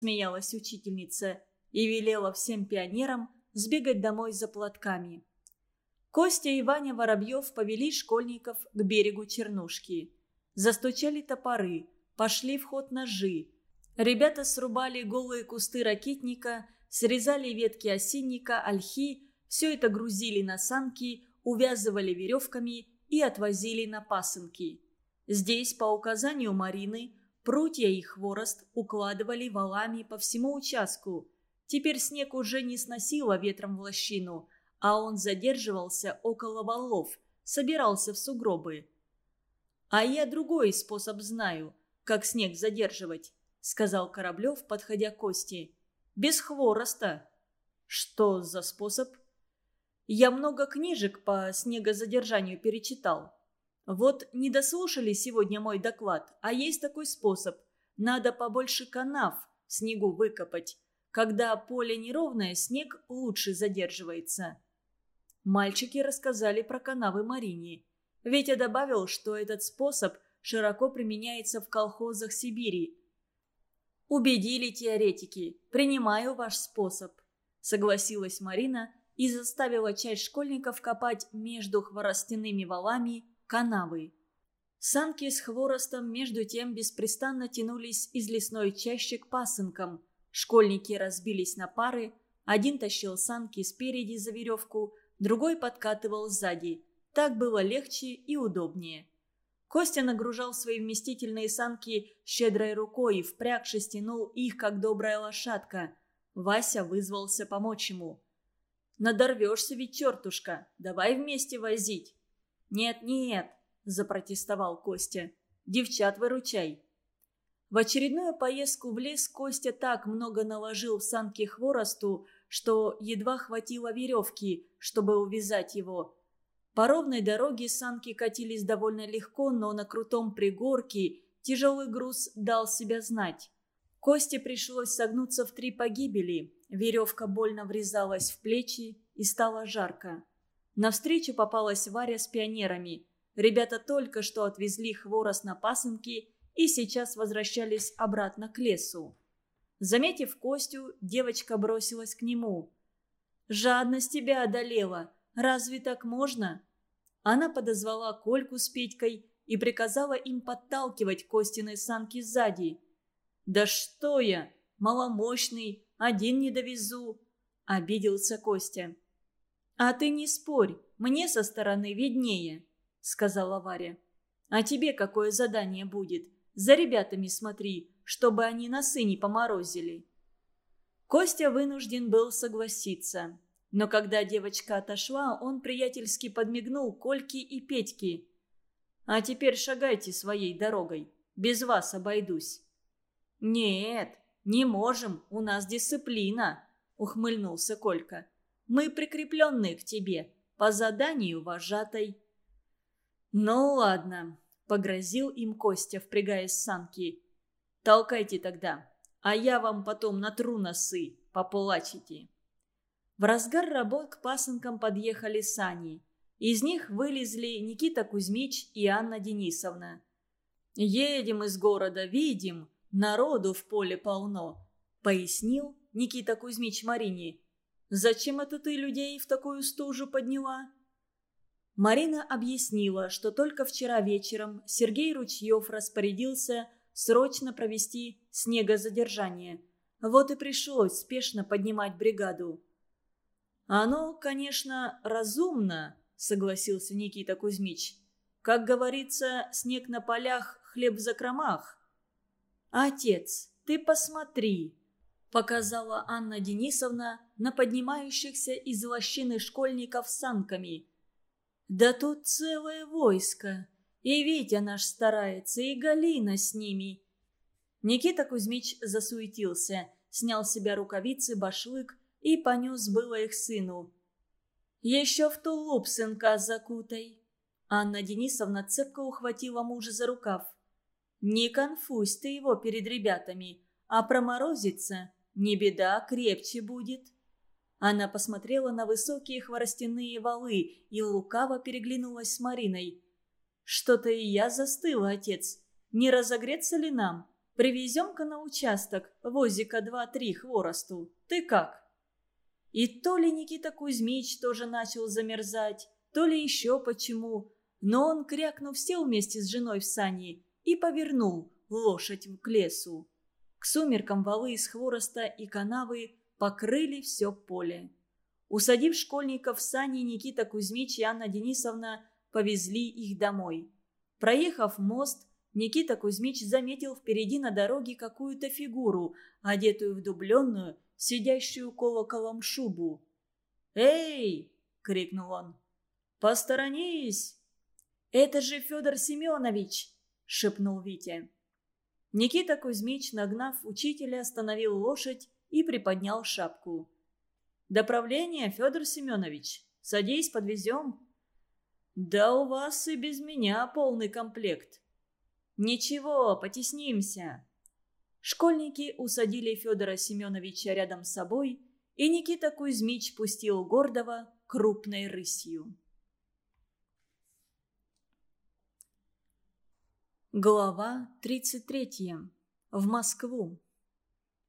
смеялась учительница и велела всем пионерам сбегать домой за платками. Костя и Ваня Воробьев повели школьников к берегу Чернушки. Застучали топоры, пошли в ход ножи. Ребята срубали голые кусты ракетника, срезали ветки осинника, ольхи, все это грузили на санки, увязывали веревками и отвозили на пасынки. Здесь, по указанию Марины, прутья и хворост укладывали валами по всему участку. Теперь снег уже не сносило ветром в лощину, а он задерживался около валов, собирался в сугробы. «А я другой способ знаю, как снег задерживать», — сказал Кораблев, подходя к Кости. «Без хвороста». «Что за способ?» Я много книжек по снегозадержанию перечитал. Вот не дослушали сегодня мой доклад, а есть такой способ. Надо побольше канав в снегу выкопать. Когда поле неровное, снег лучше задерживается. Мальчики рассказали про канавы Марине. Ветя добавил, что этот способ широко применяется в колхозах Сибири. «Убедили теоретики. Принимаю ваш способ», — согласилась Марина, — и заставила часть школьников копать между хворостяными валами канавы. Санки с хворостом между тем беспрестанно тянулись из лесной чащи к пасынкам. Школьники разбились на пары, один тащил санки спереди за веревку, другой подкатывал сзади. Так было легче и удобнее. Костя нагружал свои вместительные санки щедрой рукой и впрягшись тянул их, как добрая лошадка. Вася вызвался помочь ему. Надорвешься ведь, чертушка. Давай вместе возить». «Нет-нет», – запротестовал Костя. «Девчат выручай». В очередную поездку в лес Костя так много наложил в санки хворосту, что едва хватило веревки, чтобы увязать его. По ровной дороге санки катились довольно легко, но на крутом пригорке тяжелый груз дал себя знать. Косте пришлось согнуться в три погибели. Веревка больно врезалась в плечи и стало жарко. Навстречу попалась Варя с пионерами. Ребята только что отвезли хворост на пасынки и сейчас возвращались обратно к лесу. Заметив Костю, девочка бросилась к нему. «Жадность тебя одолела. Разве так можно?» Она подозвала Кольку с Петькой и приказала им подталкивать Костины санки сзади. «Да что я! Маломощный, один не довезу!» – обиделся Костя. «А ты не спорь, мне со стороны виднее», – сказала Варя. «А тебе какое задание будет? За ребятами смотри, чтобы они носы не поморозили». Костя вынужден был согласиться. Но когда девочка отошла, он приятельски подмигнул Кольке и Петьке. «А теперь шагайте своей дорогой. Без вас обойдусь». «Нет, не можем, у нас дисциплина», — ухмыльнулся Колька. «Мы прикрепленные к тебе, по заданию вожатой». «Ну ладно», — погрозил им Костя, впрягаясь в санки. «Толкайте тогда, а я вам потом натру носы, поплачете». В разгар работ к пасынкам подъехали сани. Из них вылезли Никита Кузьмич и Анна Денисовна. «Едем из города, видим», Народу в поле полно», — пояснил Никита Кузьмич Марине. «Зачем это ты людей в такую стужу подняла?» Марина объяснила, что только вчера вечером Сергей Ручьев распорядился срочно провести снегозадержание. Вот и пришлось спешно поднимать бригаду. «Оно, конечно, разумно», — согласился Никита Кузьмич. «Как говорится, снег на полях, хлеб в закромах. «Отец, ты посмотри!» – показала Анна Денисовна на поднимающихся из лощины школьников санками. «Да тут целое войско, и Витя наш старается, и Галина с ними». Никита Кузьмич засуетился, снял с себя рукавицы, башлык и понес было их сыну. «Еще в тулуп сынка закутай!» Анна Денисовна цепко ухватила мужа за рукав. Не конфузь ты его перед ребятами, а проморозится, не беда, крепче будет». Она посмотрела на высокие хворостяные валы и лукаво переглянулась с Мариной. «Что-то и я застыла, отец. Не разогреться ли нам? Привезем-ка на участок возика два-три хворосту. Ты как?» И то ли Никита Кузьмич тоже начал замерзать, то ли еще почему, но он, крякнув, сел вместе с женой в сани и повернул лошадь к лесу. К сумеркам валы из хвороста и канавы покрыли все поле. Усадив школьников в сани, Никита Кузьмич и Анна Денисовна повезли их домой. Проехав мост, Никита Кузьмич заметил впереди на дороге какую-то фигуру, одетую в дубленную, сидящую колоколом шубу. «Эй!» — крикнул он. «Посторонись!» «Это же Федор Семенович!» — шепнул Витя. Никита Кузьмич, нагнав учителя, остановил лошадь и приподнял шапку. «Доправление, Федор Семенович. Садись, подвезем». «Да у вас и без меня полный комплект». «Ничего, потеснимся». Школьники усадили Федора Семеновича рядом с собой, и Никита Кузьмич пустил гордого крупной рысью. Глава 33. В Москву.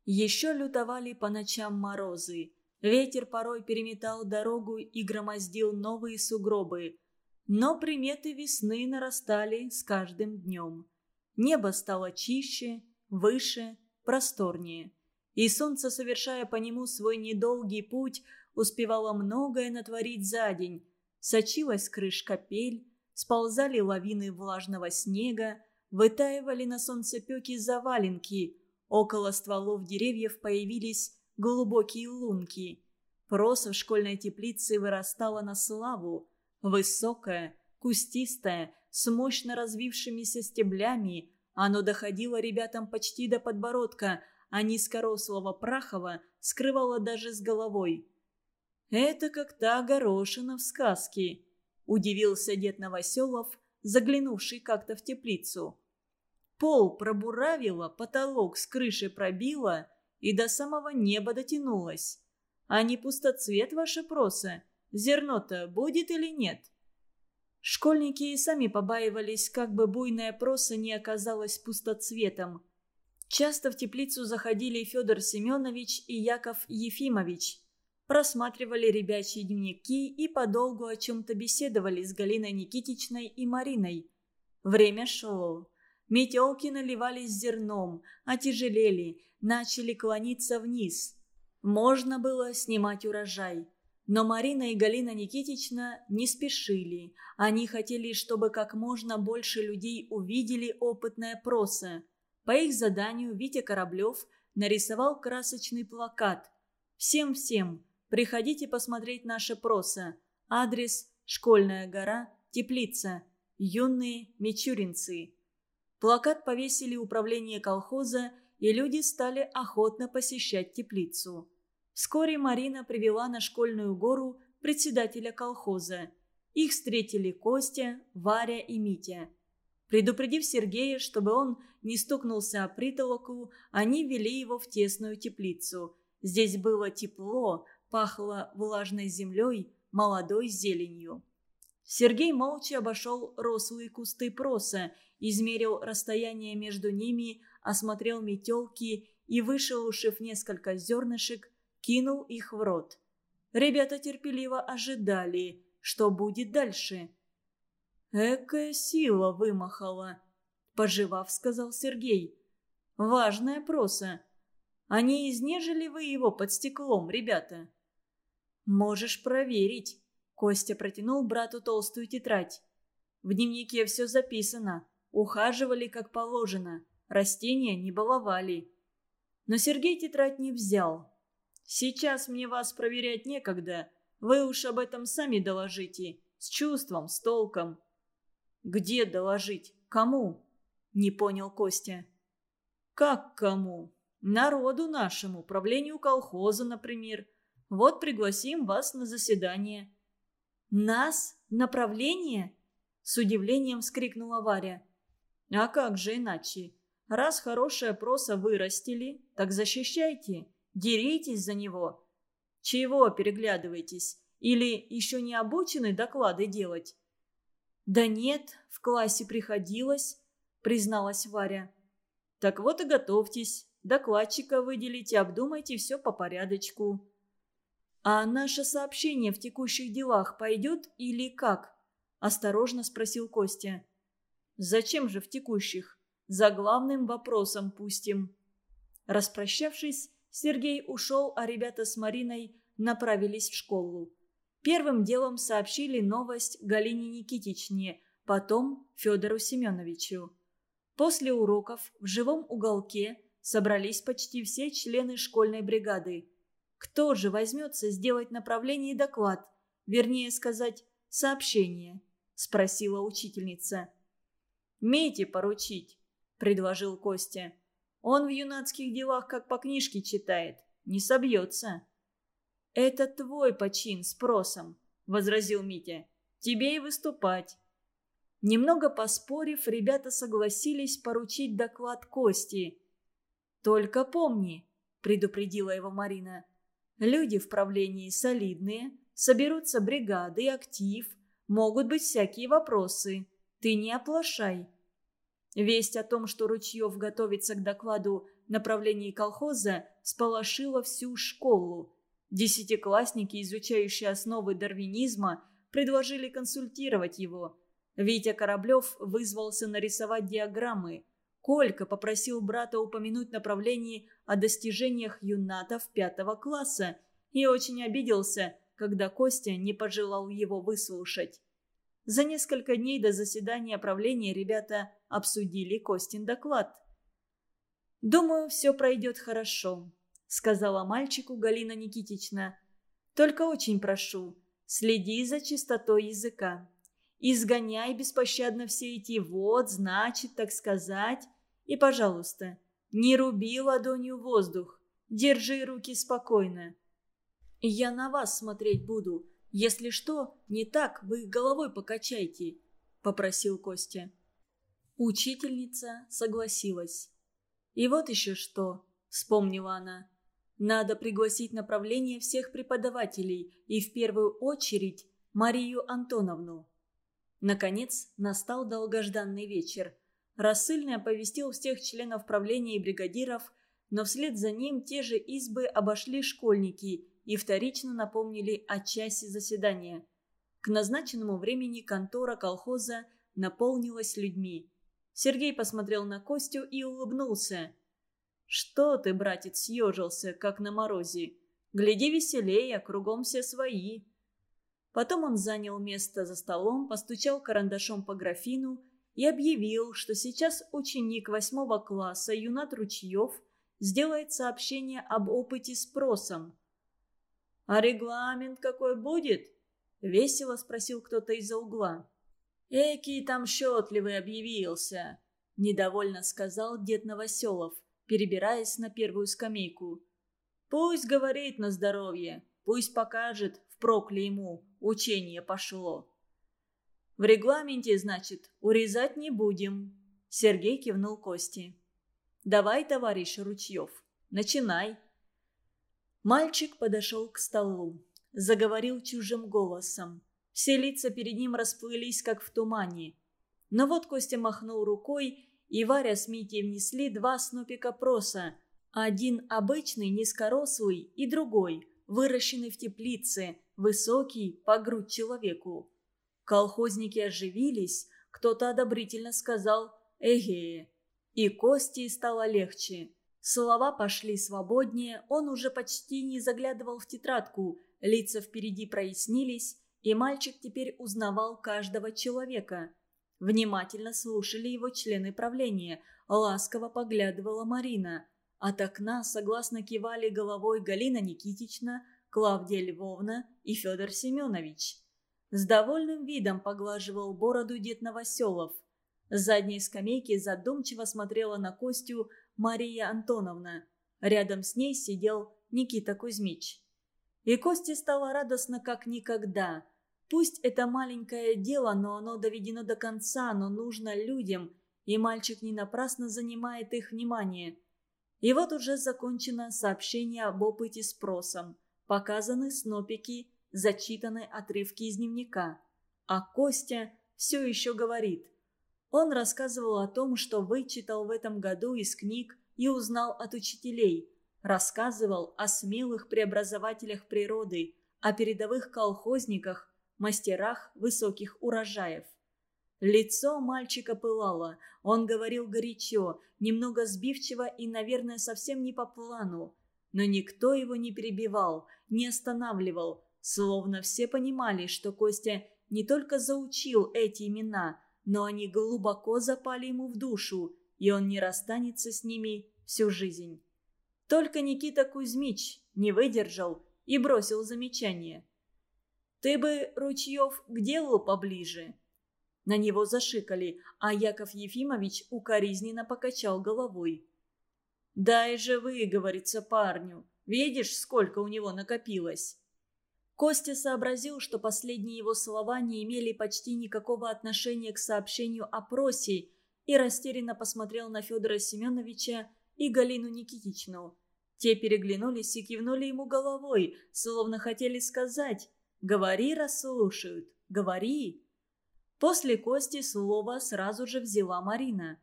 Еще лютовали по ночам морозы. Ветер порой переметал дорогу и громоздил новые сугробы. Но приметы весны нарастали с каждым днем. Небо стало чище, выше, просторнее. И солнце, совершая по нему свой недолгий путь, успевало многое натворить за день. Сочилась крыш капель, сползали лавины влажного снега, Вытаивали на солнцепеке заваленки. Около стволов деревьев появились глубокие лунки. Проса в школьной теплице вырастала на славу. Высокое, кустистое, с мощно развившимися стеблями. Оно доходило ребятам почти до подбородка, а низкорослого Прахова скрывало даже с головой. «Это как та горошина в сказке», – удивился дед Новоселов, заглянувший как-то в теплицу. Пол пробуравило, потолок с крыши пробило и до самого неба дотянулось. А не пустоцвет ваша проса? Зерно-то будет или нет? Школьники и сами побаивались, как бы буйная проса не оказалась пустоцветом. Часто в теплицу заходили Федор Семенович и Яков Ефимович. Просматривали ребячьи дневники и подолгу о чем-то беседовали с Галиной Никитичной и Мариной. Время шло. Метелки наливались зерном, отяжелели, начали клониться вниз. Можно было снимать урожай. Но Марина и Галина Никитична не спешили. Они хотели, чтобы как можно больше людей увидели опытное проса. По их заданию Витя Кораблев нарисовал красочный плакат. «Всем-всем, приходите посмотреть наше проса. Адрес – Школьная гора, Теплица. Юные мичуринцы». Плакат повесили управление колхоза, и люди стали охотно посещать теплицу. Вскоре Марина привела на школьную гору председателя колхоза. Их встретили Костя, Варя и Митя. Предупредив Сергея, чтобы он не стукнулся о притолоку, они вели его в тесную теплицу. Здесь было тепло, пахло влажной землей, молодой зеленью. Сергей молча обошел рослые кусты проса измерил расстояние между ними, осмотрел метелки и, вышелушив несколько зернышек, кинул их в рот. Ребята терпеливо ожидали, что будет дальше. «Экая сила вымахала», — пожевав, сказал Сергей. «Важная проса. Не изнежили вы его под стеклом, ребята?» «Можешь проверить», — Костя протянул брату толстую тетрадь. «В дневнике все записано. Ухаживали как положено, растения не баловали. Но Сергей тетрадь не взял. «Сейчас мне вас проверять некогда. Вы уж об этом сами доложите. С чувством, с толком». «Где доложить? Кому?» – не понял Костя. «Как кому? Народу нашему, правлению колхоза, например. Вот пригласим вас на заседание». «Нас? Направление?» – с удивлением вскрикнула Варя. А как же иначе? Раз хорошая проса вырастили, так защищайте, деритесь за него. Чего переглядываетесь? Или еще не обучены доклады делать? Да нет, в классе приходилось, призналась Варя. Так вот и готовьтесь. Докладчика выделите, обдумайте все по порядочку. «А наше сообщение в текущих делах пойдет или как?» – осторожно спросил Костя. «Зачем же в текущих? За главным вопросом пустим». Распрощавшись, Сергей ушел, а ребята с Мариной направились в школу. Первым делом сообщили новость Галине Никитичне, потом Федору Семеновичу. После уроков в живом уголке собрались почти все члены школьной бригады. Кто же возьмется сделать направление и доклад, вернее сказать, сообщение? Спросила учительница. «Мете поручить», — предложил Костя. «Он в юнацких делах как по книжке читает, не собьется». «Это твой почин с просом», — возразил Митя. «Тебе и выступать». Немного поспорив, ребята согласились поручить доклад Кости. «Только помни», — предупредила его Марина, Люди в правлении солидные, соберутся бригады, актив, могут быть всякие вопросы. Ты не оплошай. Весть о том, что Ручьев готовится к докладу направлении колхоза, сполошила всю школу. Десятиклассники, изучающие основы дарвинизма, предложили консультировать его. Витя Кораблев вызвался нарисовать диаграммы. Колька попросил брата упомянуть направление о достижениях юнатов пятого класса и очень обиделся, когда Костя не пожелал его выслушать. За несколько дней до заседания правления ребята обсудили Костин доклад. «Думаю, все пройдет хорошо», — сказала мальчику Галина Никитична. «Только очень прошу, следи за чистотой языка. Изгоняй беспощадно все эти «вот», «значит», «так сказать». И, пожалуйста, не руби ладонью воздух. Держи руки спокойно. Я на вас смотреть буду. Если что, не так, вы головой покачайте», — попросил Костя. Учительница согласилась. «И вот еще что», — вспомнила она. «Надо пригласить направление всех преподавателей и в первую очередь Марию Антоновну». Наконец настал долгожданный вечер. Рассыльный оповестил всех членов правления и бригадиров, но вслед за ним те же избы обошли школьники и вторично напомнили о часе заседания. К назначенному времени контора колхоза наполнилась людьми. Сергей посмотрел на Костю и улыбнулся. «Что ты, братец, съежился, как на морозе? Гляди веселее, кругом все свои». Потом он занял место за столом, постучал карандашом по графину и объявил, что сейчас ученик восьмого класса Юнат Ручьев сделает сообщение об опыте с просом. «А регламент какой будет?» — весело спросил кто-то из-за угла. «Экий там счетливый объявился», — недовольно сказал дед Новоселов, перебираясь на первую скамейку. «Пусть говорит на здоровье, пусть покажет, впрок ли ему учение пошло». В регламенте, значит, урезать не будем. Сергей кивнул Кости. Давай, товарищ Ручьев, начинай. Мальчик подошел к столу. Заговорил чужим голосом. Все лица перед ним расплылись, как в тумане. Но вот Костя махнул рукой, и Варя с Митей внесли два снопика проса. Один обычный, низкорослый, и другой, выращенный в теплице, высокий, по грудь человеку. Колхозники оживились, кто-то одобрительно сказал «Эге». И Кости стало легче. Слова пошли свободнее, он уже почти не заглядывал в тетрадку, лица впереди прояснились, и мальчик теперь узнавал каждого человека. Внимательно слушали его члены правления, ласково поглядывала Марина. От окна согласно кивали головой Галина Никитична, Клавдия Львовна и Федор Семенович. С довольным видом поглаживал бороду дед Новоселов. С задней скамейки задумчиво смотрела на Костю Мария Антоновна. Рядом с ней сидел Никита Кузьмич. И Косте стало радостно как никогда. Пусть это маленькое дело, но оно доведено до конца, но нужно людям, и мальчик не напрасно занимает их внимание. И вот уже закончено сообщение об опыте с просом. Показаны снопики зачитаны отрывки из дневника. А Костя все еще говорит. Он рассказывал о том, что вычитал в этом году из книг и узнал от учителей. Рассказывал о смелых преобразователях природы, о передовых колхозниках, мастерах высоких урожаев. Лицо мальчика пылало, он говорил горячо, немного сбивчиво и, наверное, совсем не по плану. Но никто его не перебивал, не останавливал, словно все понимали, что Костя не только заучил эти имена, но они глубоко запали ему в душу, и он не расстанется с ними всю жизнь. Только Никита Кузьмич не выдержал и бросил замечание. «Ты бы, Ручьев, к делу поближе». На него зашикали, а Яков Ефимович укоризненно покачал головой. «Дай же выговориться парню. Видишь, сколько у него накопилось?» Костя сообразил, что последние его слова не имели почти никакого отношения к сообщению о просе, и растерянно посмотрел на Федора Семеновича и Галину Никитичну. Те переглянулись и кивнули ему головой, словно хотели сказать «Говори, расслушают, говори». После Кости слово сразу же взяла Марина.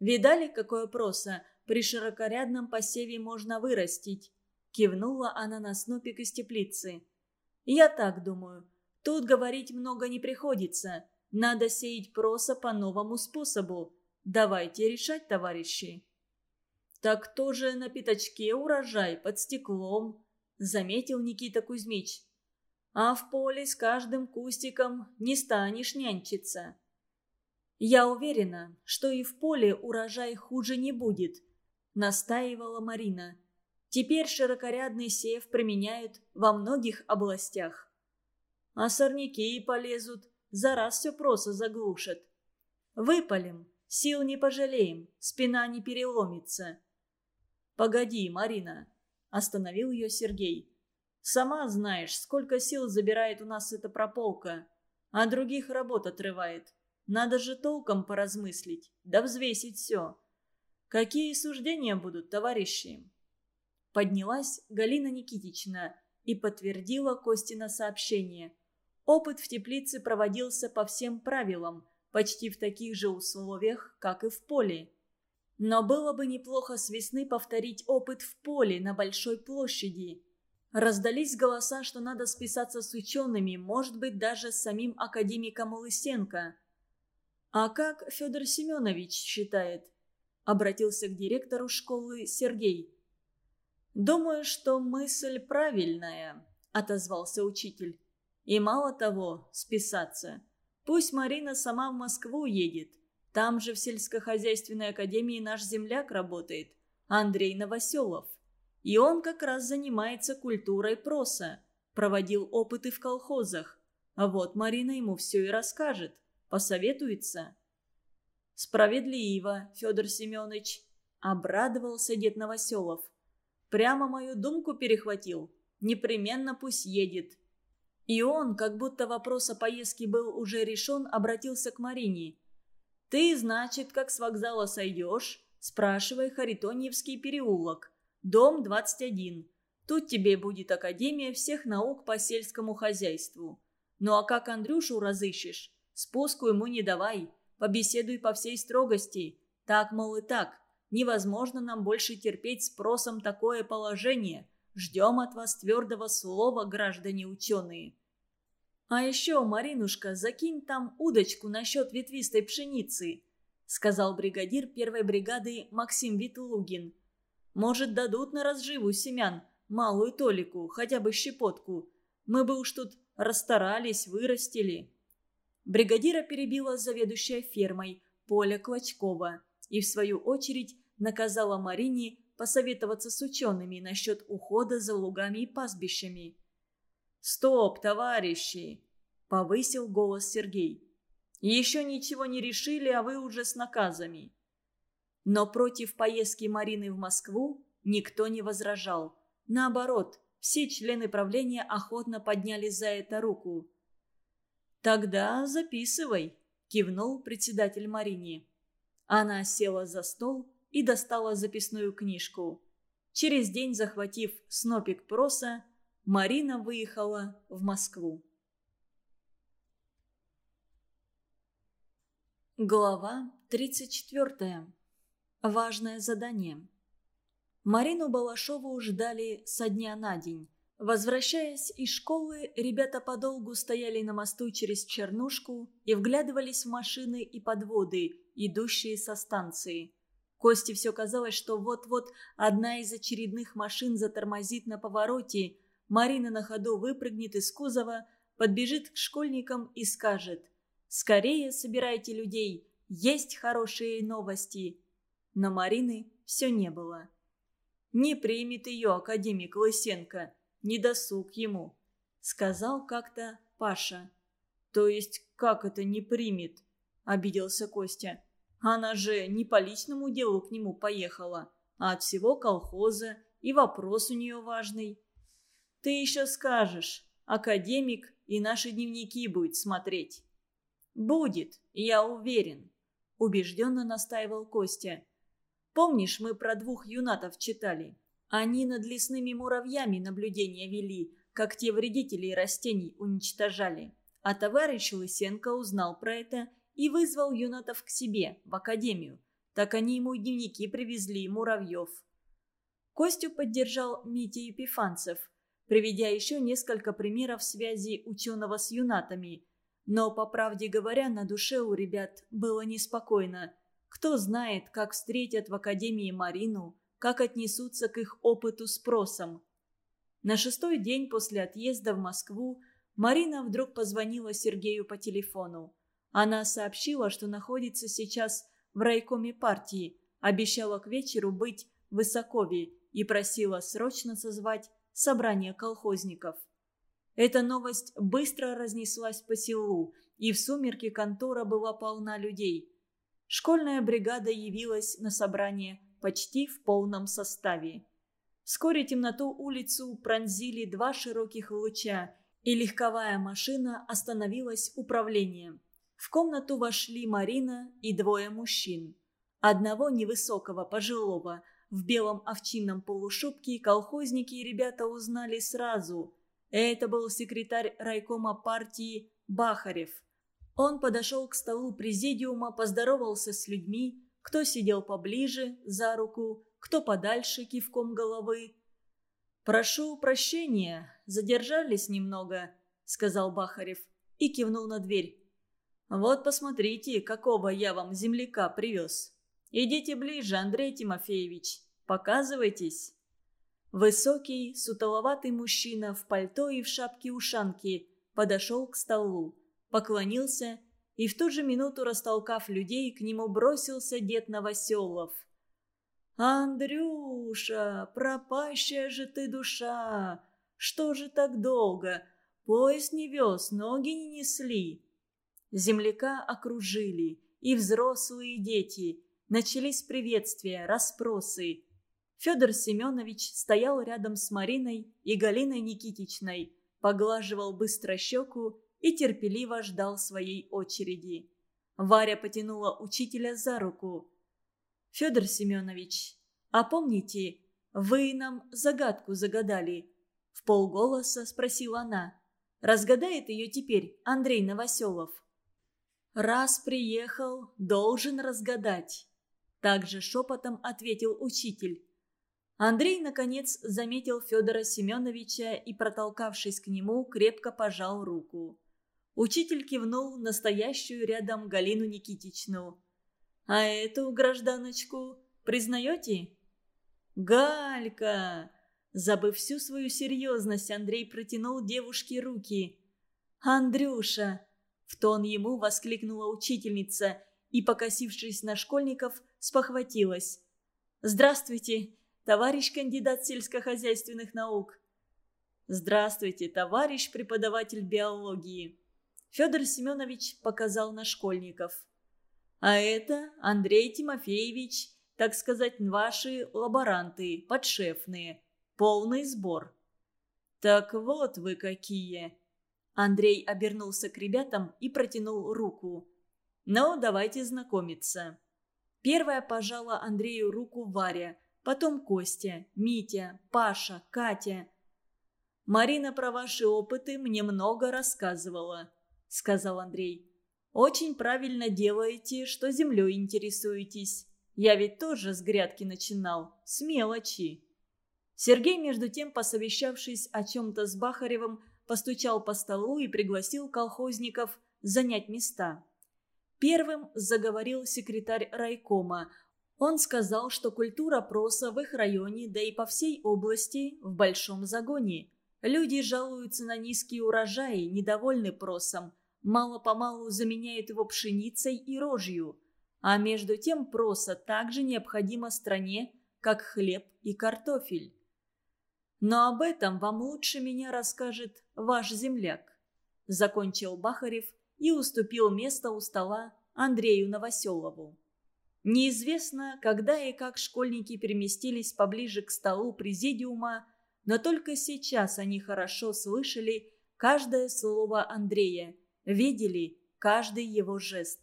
«Видали, какое просо при широкорядном посеве можно вырастить?» Кивнула она на снопик из теплицы. «Я так думаю. Тут говорить много не приходится. Надо сеять просо по новому способу. Давайте решать, товарищи». «Так тоже на пятачке урожай, под стеклом», — заметил Никита Кузьмич а в поле с каждым кустиком не станешь нянчиться. «Я уверена, что и в поле урожай хуже не будет», – настаивала Марина. «Теперь широкорядный сев применяют во многих областях. А сорняки полезут, за раз все просто заглушат. Выпалим, сил не пожалеем, спина не переломится». «Погоди, Марина», – остановил ее Сергей. Сама знаешь, сколько сил забирает у нас эта прополка, а других работ отрывает. Надо же толком поразмыслить, да взвесить все. Какие суждения будут, товарищи?» Поднялась Галина Никитична и подтвердила Костина сообщение. Опыт в теплице проводился по всем правилам, почти в таких же условиях, как и в поле. Но было бы неплохо с весны повторить опыт в поле на большой площади. Раздались голоса, что надо списаться с учеными, может быть, даже с самим академиком Лысенко. «А как Федор Семенович считает?» – обратился к директору школы Сергей. «Думаю, что мысль правильная», – отозвался учитель. «И мало того, списаться. Пусть Марина сама в Москву едет. Там же в сельскохозяйственной академии наш земляк работает, Андрей Новоселов. И он как раз занимается культурой проса, проводил опыты в колхозах. А вот Марина ему все и расскажет, посоветуется. «Справедливо, Федор Семенович», — обрадовался дед Новоселов. «Прямо мою думку перехватил. Непременно пусть едет». И он, как будто вопрос о поездке был уже решен, обратился к Марине. «Ты, значит, как с вокзала сойдешь, спрашивай Харитоньевский переулок. Дом 21. Тут тебе будет Академия всех наук по сельскому хозяйству. Ну а как Андрюшу разыщешь? Спуску ему не давай. Побеседуй по всей строгости. Так, мол, и так. Невозможно нам больше терпеть спросом такое положение. Ждем от вас твердого слова, граждане ученые. А еще, Маринушка, закинь там удочку насчет ветвистой пшеницы, сказал бригадир первой бригады Максим Витлугин. Может, дадут на разживу семян, малую толику, хотя бы щепотку. Мы бы уж тут расстарались, вырастили». Бригадира перебила заведующая фермой Поля Клочкова и, в свою очередь, наказала Марине посоветоваться с учеными насчет ухода за лугами и пастбищами. «Стоп, товарищи!» – повысил голос Сергей. «Еще ничего не решили, а вы уже с наказами. Но против поездки Марины в Москву никто не возражал. Наоборот, все члены правления охотно подняли за это руку. «Тогда записывай», – кивнул председатель Марине. Она села за стол и достала записную книжку. Через день, захватив снопик проса, Марина выехала в Москву. Глава 34. Важное задание. Марину Балашову ждали со дня на день. Возвращаясь из школы, ребята подолгу стояли на мосту через Чернушку и вглядывались в машины и подводы, идущие со станции. Косте все казалось, что вот-вот одна из очередных машин затормозит на повороте, Марина на ходу выпрыгнет из кузова, подбежит к школьникам и скажет – Скорее собирайте людей, есть хорошие новости. Но Марины все не было. Не примет ее академик Лысенко, не досуг ему, сказал как-то Паша. То есть как это не примет, обиделся Костя. Она же не по личному делу к нему поехала, а от всего колхоза, и вопрос у нее важный. Ты еще скажешь, академик и наши дневники будет смотреть. «Будет, я уверен», – убежденно настаивал Костя. «Помнишь, мы про двух юнатов читали? Они над лесными муравьями наблюдения вели, как те вредители растений уничтожали. А товарищ Лысенко узнал про это и вызвал юнатов к себе, в академию. Так они ему дневники привезли, муравьев». Костю поддержал Митя Епифанцев, приведя еще несколько примеров связи ученого с юнатами – но, по правде говоря, на душе у ребят было неспокойно. Кто знает, как встретят в академии Марину, как отнесутся к их опыту спросом. На шестой день после отъезда в Москву Марина вдруг позвонила Сергею по телефону. Она сообщила, что находится сейчас в райкоме партии, обещала к вечеру быть в Высокове и просила срочно созвать собрание колхозников. Эта новость быстро разнеслась по селу, и в сумерки контора была полна людей. Школьная бригада явилась на собрание почти в полном составе. Вскоре темноту улицу пронзили два широких луча, и легковая машина остановилась управлением. В комнату вошли Марина и двое мужчин. Одного невысокого, пожилого, в белом овчинном полушубке колхозники и ребята узнали сразу. Это был секретарь райкома партии Бахарев. Он подошел к столу президиума, поздоровался с людьми, кто сидел поближе, за руку, кто подальше, кивком головы. «Прошу прощения, задержались немного», — сказал Бахарев и кивнул на дверь. «Вот посмотрите, какого я вам земляка привез. Идите ближе, Андрей Тимофеевич, показывайтесь». Высокий, сутоловатый мужчина в пальто и в шапке-ушанке подошел к столу, поклонился и в ту же минуту, растолкав людей, к нему бросился дед Новоселов. «Андрюша, пропащая же ты душа! Что же так долго? Поезд не вез, ноги не несли!» Земляка окружили, и взрослые, и дети. Начались приветствия, расспросы – Федор Семенович стоял рядом с Мариной и Галиной Никитичной, поглаживал быстро щеку и терпеливо ждал своей очереди. Варя потянула учителя за руку. «Федор Семенович, а помните, вы нам загадку загадали?» В полголоса спросила она. «Разгадает ее теперь Андрей Новоселов?» «Раз приехал, должен разгадать», – также шепотом ответил учитель. Андрей, наконец, заметил Федора Семеновича и, протолкавшись к нему, крепко пожал руку. Учитель кивнул настоящую рядом Галину Никитичну. «А эту гражданочку признаете?» «Галька!» Забыв всю свою серьезность, Андрей протянул девушке руки. «Андрюша!» В тон ему воскликнула учительница и, покосившись на школьников, спохватилась. «Здравствуйте! товарищ кандидат сельскохозяйственных наук. Здравствуйте, товарищ преподаватель биологии. Федор Семенович показал на школьников. А это Андрей Тимофеевич, так сказать, ваши лаборанты, подшефные. Полный сбор. Так вот вы какие. Андрей обернулся к ребятам и протянул руку. «Ну, давайте знакомиться». Первая пожала Андрею руку Варя – потом Костя, Митя, Паша, Катя. «Марина про ваши опыты мне много рассказывала», — сказал Андрей. Очень правильно делаете, что землей интересуетесь. Я ведь тоже с грядки начинал, с мелочи». Сергей, между тем, посовещавшись о чем-то с Бахаревым, постучал по столу и пригласил колхозников занять места. Первым заговорил секретарь райкома. Он сказал, что культура проса в их районе, да и по всей области, в большом загоне. Люди жалуются на низкие урожаи, недовольны просом, мало-помалу заменяют его пшеницей и рожью. А между тем проса также необходимо стране, как хлеб и картофель. Но об этом вам лучше меня расскажет ваш земляк. Закончил Бахарев и уступил место у стола Андрею Новоселову. Неизвестно, когда и как школьники переместились поближе к столу президиума, но только сейчас они хорошо слышали каждое слово Андрея, видели каждый его жест.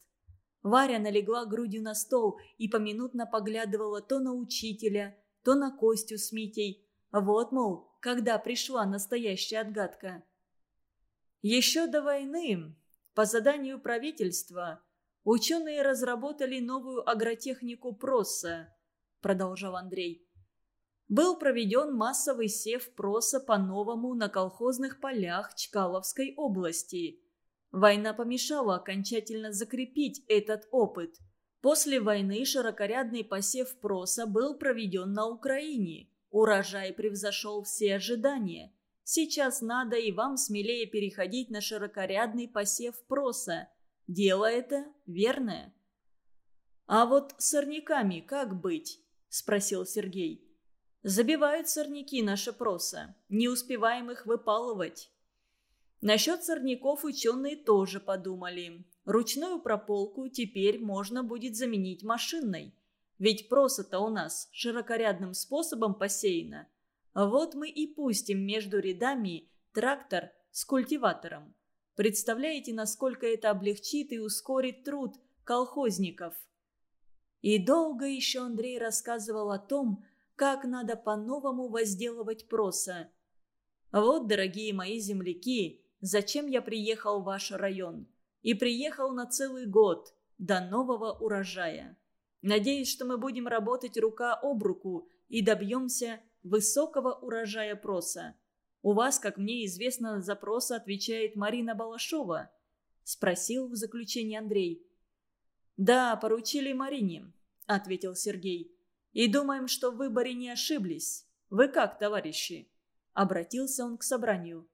Варя налегла грудью на стол и поминутно поглядывала то на учителя, то на Костю с Митей. Вот, мол, когда пришла настоящая отгадка. Еще до войны, по заданию правительства, ученые разработали новую агротехнику проса, продолжал Андрей. Был проведен массовый сев проса по-новому на колхозных полях Чкаловской области. Война помешала окончательно закрепить этот опыт. После войны широкорядный посев проса был проведен на Украине. Урожай превзошел все ожидания. Сейчас надо и вам смелее переходить на широкорядный посев проса. Дело это верное. «А вот с сорняками как быть?» – спросил Сергей. «Забивают сорняки наши проса. Не успеваем их выпалывать». Насчет сорняков ученые тоже подумали. Ручную прополку теперь можно будет заменить машинной. Ведь проса-то у нас широкорядным способом посеяна. Вот мы и пустим между рядами трактор с культиватором. Представляете, насколько это облегчит и ускорит труд колхозников? И долго еще Андрей рассказывал о том, как надо по-новому возделывать проса. Вот, дорогие мои земляки, зачем я приехал в ваш район. И приехал на целый год, до нового урожая. Надеюсь, что мы будем работать рука об руку и добьемся высокого урожая проса. У вас, как мне известно, за проса отвечает Марина Балашова?» – спросил в заключении Андрей. «Да, поручили Марине», – ответил Сергей. «И думаем, что в выборе не ошиблись. Вы как, товарищи?» – обратился он к собранию.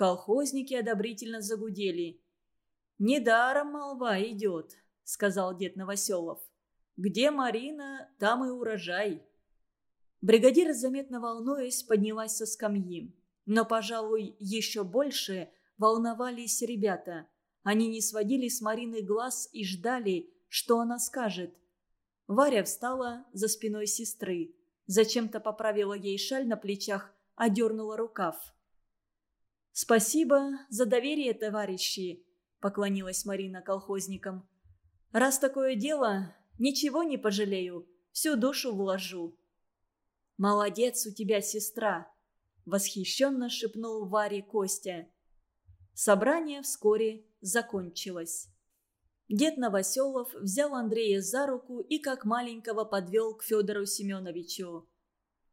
Колхозники одобрительно загудели. «Недаром молва идет», – сказал дед Новоселов. «Где Марина, там и урожай». Бригадир, заметно волнуясь, поднялась со скамьи. Но, пожалуй, еще больше волновались ребята. Они не сводили с Марины глаз и ждали, что она скажет. Варя встала за спиной сестры. Зачем-то поправила ей шаль на плечах, одернула рукав. «Спасибо за доверие, товарищи», — поклонилась Марина колхозникам. «Раз такое дело, ничего не пожалею, всю душу вложу». «Молодец у тебя, сестра!» – восхищенно шепнул Варе Костя. Собрание вскоре закончилось. Дед Новоселов взял Андрея за руку и как маленького подвел к Федору Семеновичу.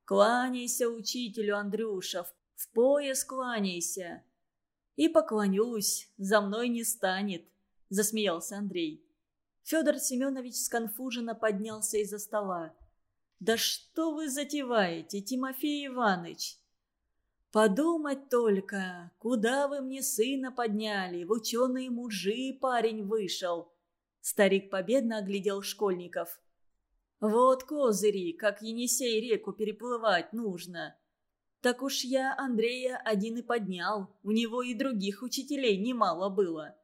«Кланяйся учителю, Андрюша, в пояс кланяйся!» «И поклонюсь, за мной не станет», – засмеялся Андрей. Федор Семенович сконфуженно поднялся из-за стола. «Да что вы затеваете, Тимофей Иванович?» «Подумать только, куда вы мне сына подняли, в ученые мужи парень вышел!» Старик победно оглядел школьников. «Вот козыри, как Енисей реку переплывать нужно!» «Так уж я Андрея один и поднял, у него и других учителей немало было!»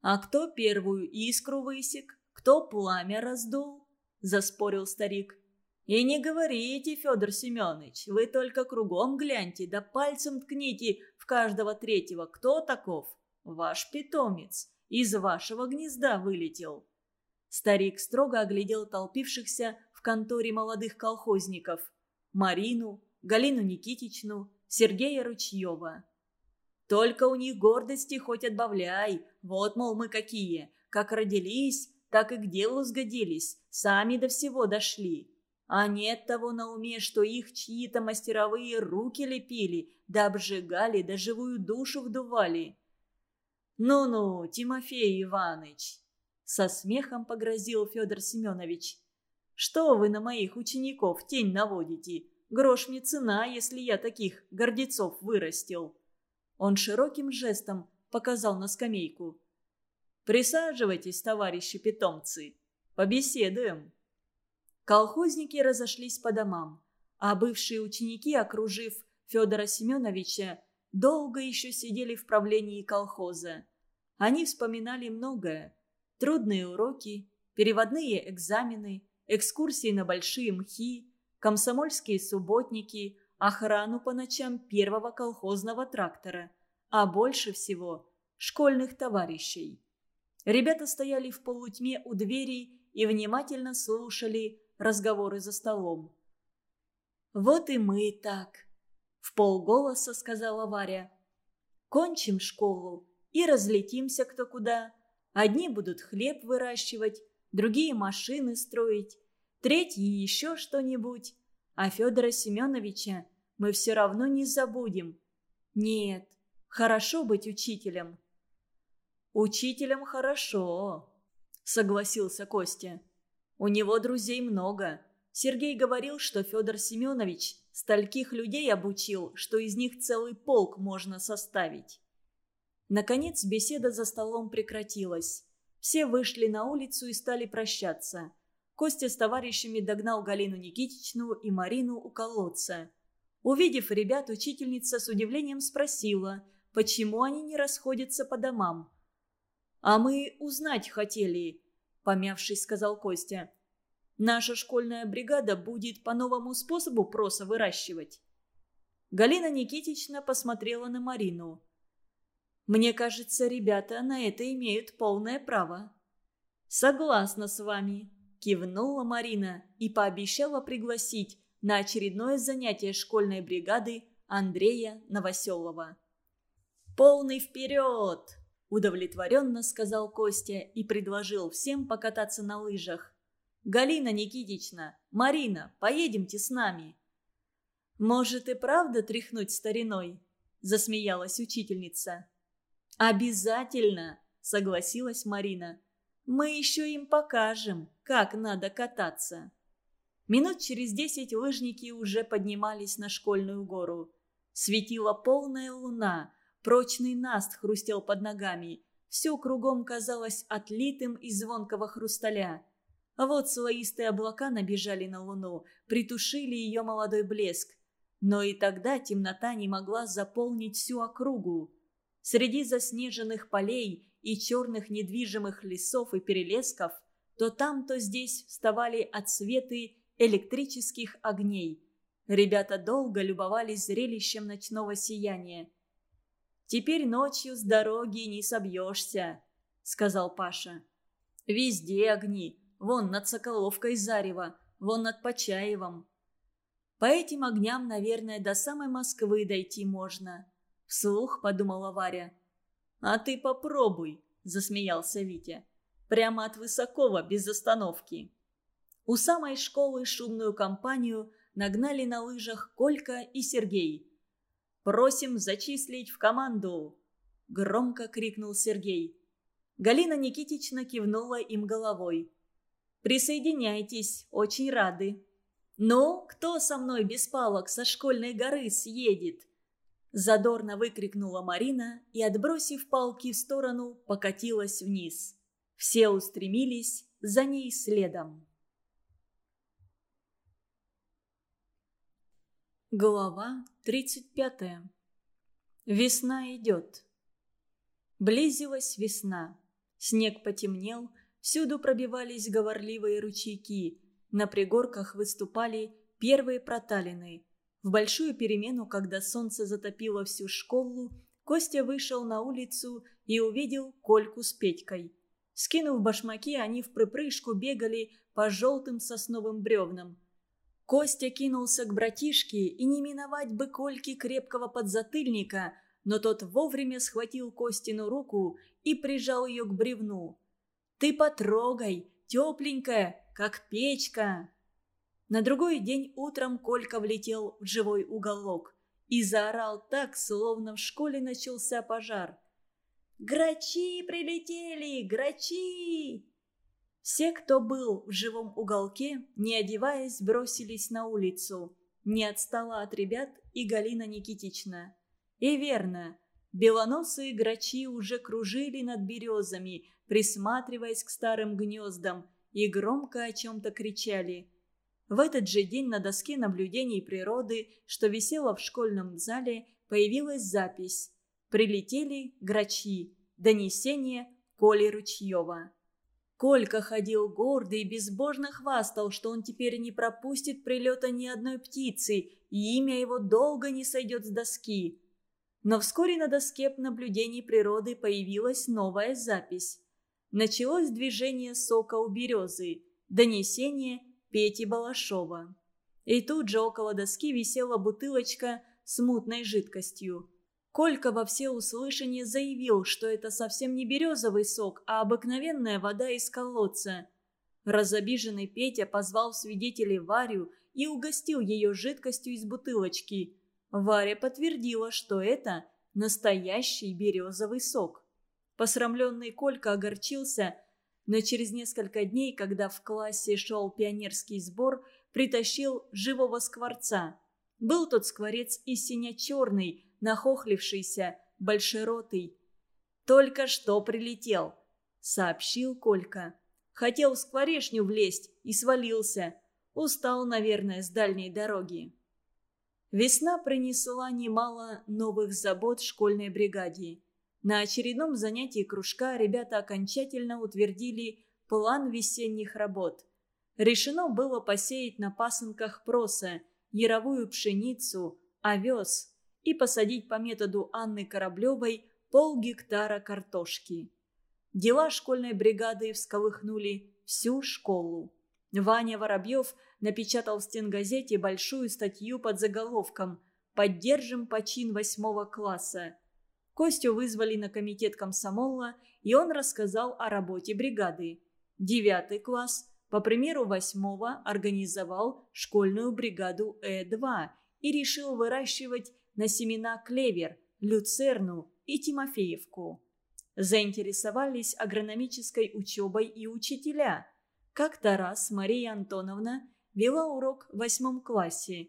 «А кто первую искру высек, кто пламя раздул?» – заспорил старик. И не говорите, Федор Семенович, вы только кругом гляньте, да пальцем ткните в каждого третьего, кто таков. Ваш питомец из вашего гнезда вылетел. Старик строго оглядел толпившихся в конторе молодых колхозников. Марину, Галину Никитичну, Сергея Ручьева. Только у них гордости хоть отбавляй. Вот, мол, мы какие. как родились, так и к делу сгодились, сами до всего дошли. А нет того на уме, что их чьи-то мастеровые руки лепили, да обжигали, да живую душу вдували. «Ну-ну, Тимофей Иваныч!» Со смехом погрозил Федор Семенович. «Что вы на моих учеников тень наводите? Грош мне цена, если я таких гордецов вырастил». Он широким жестом показал на скамейку. «Присаживайтесь, товарищи питомцы. Побеседуем». Колхозники разошлись по домам, а бывшие ученики, окружив Федора Семеновича, долго еще сидели в правлении колхоза. Они вспоминали многое. Трудные уроки, переводные экзамены, экскурсии на большие мхи, комсомольские субботники, охрану по ночам первого колхозного трактора, а больше всего – школьных товарищей. Ребята стояли в полутьме у двери и внимательно слушали разговоры за столом. «Вот и мы так», — в полголоса сказала Варя. «Кончим школу и разлетимся кто куда. Одни будут хлеб выращивать, другие машины строить, третьи еще что-нибудь. А Федора Семеновича мы все равно не забудем. Нет, хорошо быть учителем». «Учителем хорошо», — согласился Костя. У него друзей много. Сергей говорил, что Федор Семенович стольких людей обучил, что из них целый полк можно составить. Наконец беседа за столом прекратилась. Все вышли на улицу и стали прощаться. Костя с товарищами догнал Галину Никитичну и Марину у колодца. Увидев ребят, учительница с удивлением спросила, почему они не расходятся по домам. «А мы узнать хотели», помявшись, сказал Костя. «Наша школьная бригада будет по новому способу проса выращивать». Галина Никитична посмотрела на Марину. «Мне кажется, ребята на это имеют полное право». «Согласна с вами», – кивнула Марина и пообещала пригласить на очередное занятие школьной бригады Андрея Новоселова. «Полный вперед!» Удовлетворенно сказал Костя и предложил всем покататься на лыжах. «Галина Никитична, Марина, поедемте с нами». «Может и правда тряхнуть стариной?» – засмеялась учительница. «Обязательно!» – согласилась Марина. «Мы еще им покажем, как надо кататься». Минут через десять лыжники уже поднимались на школьную гору. Светила полная луна – Прочный наст хрустел под ногами. Все кругом казалось отлитым из звонкого хрусталя. А вот слоистые облака набежали на луну, притушили ее молодой блеск. Но и тогда темнота не могла заполнить всю округу. Среди заснеженных полей и черных недвижимых лесов и перелесков то там, то здесь вставали отсветы электрических огней. Ребята долго любовались зрелищем ночного сияния. Теперь ночью с дороги не собьешься», — сказал Паша. «Везде огни. Вон над Соколовкой зарево, вон над Почаевом. По этим огням, наверное, до самой Москвы дойти можно», — вслух подумала Варя. «А ты попробуй», — засмеялся Витя. «Прямо от Высокого, без остановки». У самой школы шумную компанию нагнали на лыжах Колька и Сергей. Просим зачислить в команду!» – громко крикнул Сергей. Галина Никитична кивнула им головой. «Присоединяйтесь, очень рады». «Ну, кто со мной без палок со школьной горы съедет?» Задорно выкрикнула Марина и, отбросив палки в сторону, покатилась вниз. Все устремились за ней следом. Глава 35. Весна идет. Близилась весна. Снег потемнел, всюду пробивались говорливые ручейки, на пригорках выступали первые проталины. В большую перемену, когда солнце затопило всю школу, Костя вышел на улицу и увидел Кольку с Петькой. Скинув башмаки, они в припрыжку бегали по желтым сосновым бревнам – Костя кинулся к братишке и не миновать бы Кольки крепкого подзатыльника, но тот вовремя схватил Костину руку и прижал ее к бревну. Ты потрогай, тепленькая, как печка!» На другой день утром Колька влетел в живой уголок и заорал так, словно в школе начался пожар. «Грачи прилетели! Грачи!» Все, кто был в живом уголке, не одеваясь, бросились на улицу. Не отстала от ребят и Галина Никитична. И верно, белоносые грачи уже кружили над березами, присматриваясь к старым гнездам, и громко о чем-то кричали. В этот же день на доске наблюдений природы, что висела в школьном зале, появилась запись «Прилетели грачи. Донесение Коли Ручьева». Колька ходил гордый и безбожно хвастал, что он теперь не пропустит прилета ни одной птицы, и имя его долго не сойдет с доски. Но вскоре на доске наблюдений природы появилась новая запись. Началось движение сока у березы, донесение Пети Балашова. И тут же около доски висела бутылочка с мутной жидкостью. Колька во всеуслышание заявил, что это совсем не березовый сок, а обыкновенная вода из колодца. Разобиженный Петя позвал свидетелей Варю и угостил ее жидкостью из бутылочки. Варя подтвердила, что это настоящий березовый сок. Посрамленный Колька огорчился, но через несколько дней, когда в классе шел пионерский сбор, притащил живого скворца. Был тот скворец и синя-черный, нахохлившийся, большеротый. «Только что прилетел», — сообщил Колька. «Хотел в скворечню влезть и свалился. Устал, наверное, с дальней дороги». Весна принесла немало новых забот школьной бригаде. На очередном занятии кружка ребята окончательно утвердили план весенних работ. Решено было посеять на пасынках проса, яровую пшеницу, овес, и посадить по методу Анны Кораблевой полгектара картошки. Дела школьной бригады всколыхнули всю школу. Ваня Воробьев напечатал в стенгазете большую статью под заголовком «Поддержим почин восьмого класса». Костю вызвали на комитет комсомола, и он рассказал о работе бригады. Девятый класс, по примеру восьмого, организовал школьную бригаду Э2 и решил выращивать на семена клевер, люцерну и тимофеевку. Заинтересовались агрономической учебой и учителя. Как-то раз Мария Антоновна вела урок в восьмом классе.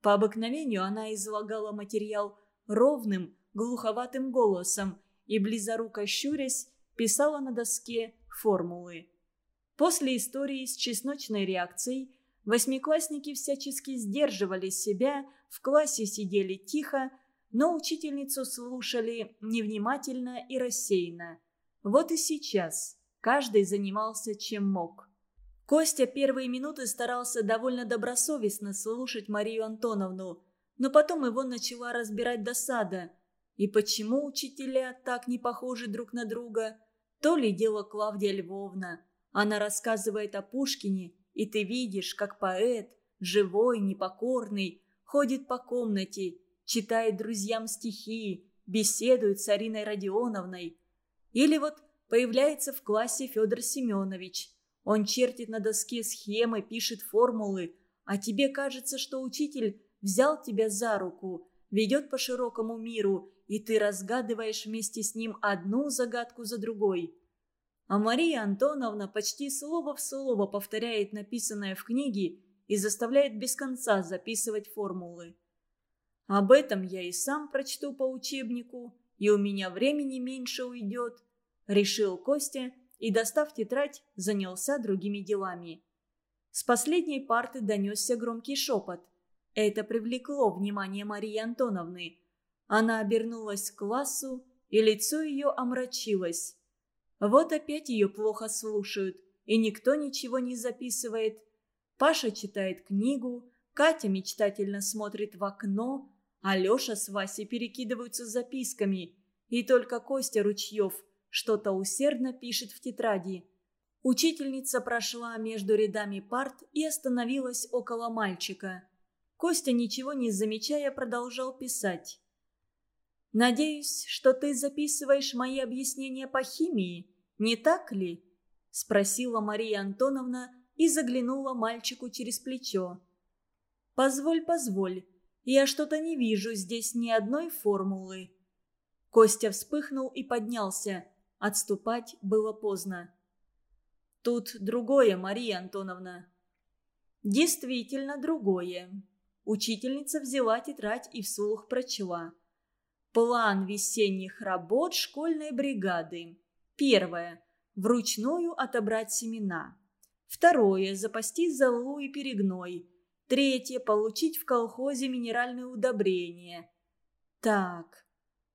По обыкновению она излагала материал ровным, глуховатым голосом и, близоруко щурясь, писала на доске формулы. После истории с чесночной реакцией восьмиклассники всячески сдерживали себя, в классе сидели тихо, но учительницу слушали невнимательно и рассеянно. Вот и сейчас каждый занимался чем мог. Костя первые минуты старался довольно добросовестно слушать Марию Антоновну, но потом его начала разбирать досада. И почему учителя так не похожи друг на друга? То ли дело Клавдия Львовна. Она рассказывает о Пушкине, и ты видишь, как поэт, живой, непокорный, ходит по комнате, читает друзьям стихи, беседует с Ариной Родионовной. Или вот появляется в классе Федор Семенович. Он чертит на доске схемы, пишет формулы, а тебе кажется, что учитель взял тебя за руку, ведет по широкому миру, и ты разгадываешь вместе с ним одну загадку за другой. А Мария Антоновна почти слово в слово повторяет написанное в книге и заставляет без конца записывать формулы. Об этом я и сам прочту по учебнику, и у меня времени меньше уйдет, решил Костя и, достав тетрадь, занялся другими делами. С последней парты донесся громкий шепот. Это привлекло внимание Марии Антоновны. Она обернулась к классу, и лицо ее омрачилось. Вот опять ее плохо слушают, и никто ничего не записывает. Паша читает книгу, Катя мечтательно смотрит в окно, а Леша с Васей перекидываются записками, и только Костя Ручьев что-то усердно пишет в тетради. Учительница прошла между рядами парт и остановилась около мальчика. Костя, ничего не замечая, продолжал писать. «Надеюсь, что ты записываешь мои объяснения по химии, не так ли?» – спросила Мария Антоновна и заглянула мальчику через плечо. «Позволь, позволь, я что-то не вижу здесь ни одной формулы». Костя вспыхнул и поднялся. Отступать было поздно. «Тут другое, Мария Антоновна». «Действительно другое». Учительница взяла тетрадь и вслух прочла. План весенних работ школьной бригады. Первое. Вручную отобрать семена. Второе. Запастись золу и перегной. Третье. Получить в колхозе минеральные удобрения. Так.